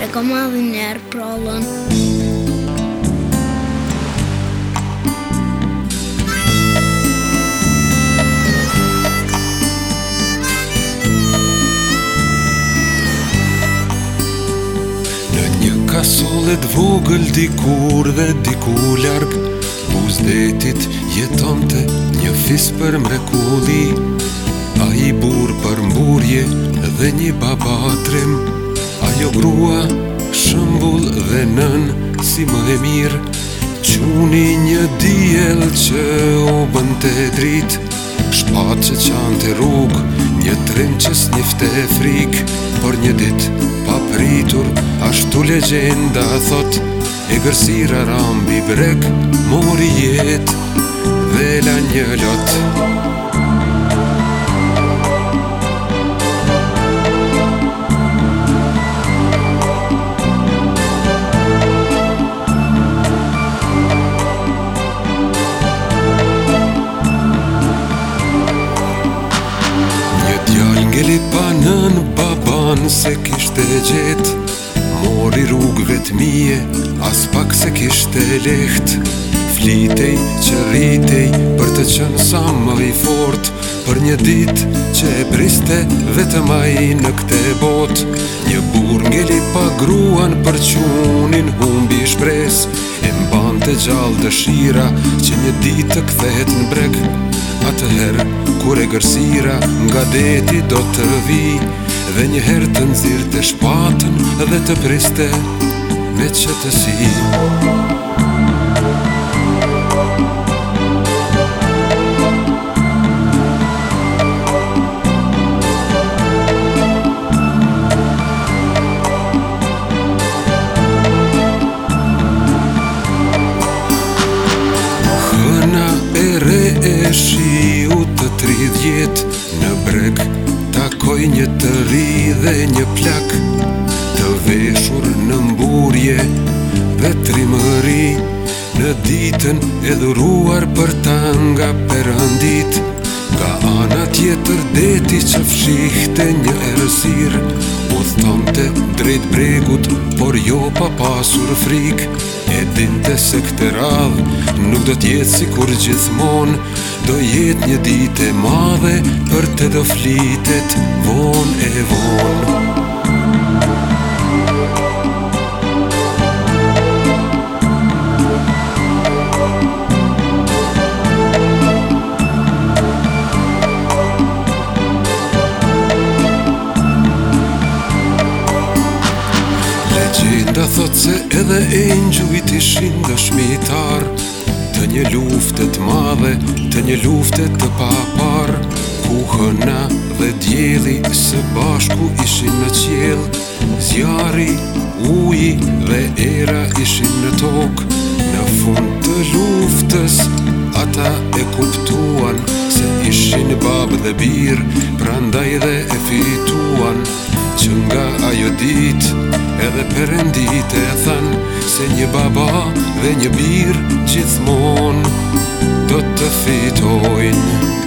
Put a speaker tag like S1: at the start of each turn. S1: e ka dhe njerë prallën. Në një kasullet vogël dikur dhe diku larg buzdetit jeton të një fis për mrekulli, a i bur për mburje dhe një babatrim, grua, shëmbull dhe nën si më e mirë Quni një djel që u bën të drit Shpat që qanë të rrug, një trim që snifte e frik Por një dit papritur, ashtu legenda thot E gërsira rambi brek, mori jet dhe la një lot Thonë se kishte gjet Mori rrugëve të mije As pak se kishte leht Flitej që rritej Për të qënë sa më i fort Për një dit që e briste Dhe të maj në këte bot Një bur nge pa gruan Për qunin humbi shpres E mban të gjallë dëshira Që një dit të kthehet në brek A të herë kur e gërsira Nga deti do të vij Dhe njëherë të nëzirë të shpatën Dhe të priste me qëtësi Hëna e re e shi U të tridhjet në brek takoj një të ri dhe një plak Të veshur në mburje dhe trimëri Në ditën edhuruar për tanga për andit Ka ana tjetër deti që fshihte një erësir U thëmë të drejt bregut, por jo pa pasur frik E dinte se këtë radh, nuk do tjetë si kur gjithmon Do jetë një dite e madhe, për të do flitet von e von Ta thot se edhe engjujt ishin dëshmitar Të një luftet madhe, të një luftet të papar Ku hëna dhe djeli së bashku ishin në qjel Zjari, uji dhe era ishin në tok Në fund të luftës ata e kuptuan Se ishin babë dhe birë, prandaj dhe e fituan që nga ajo dit edhe përëndit e than Se një baba dhe një birë gjithmon do të fitojnë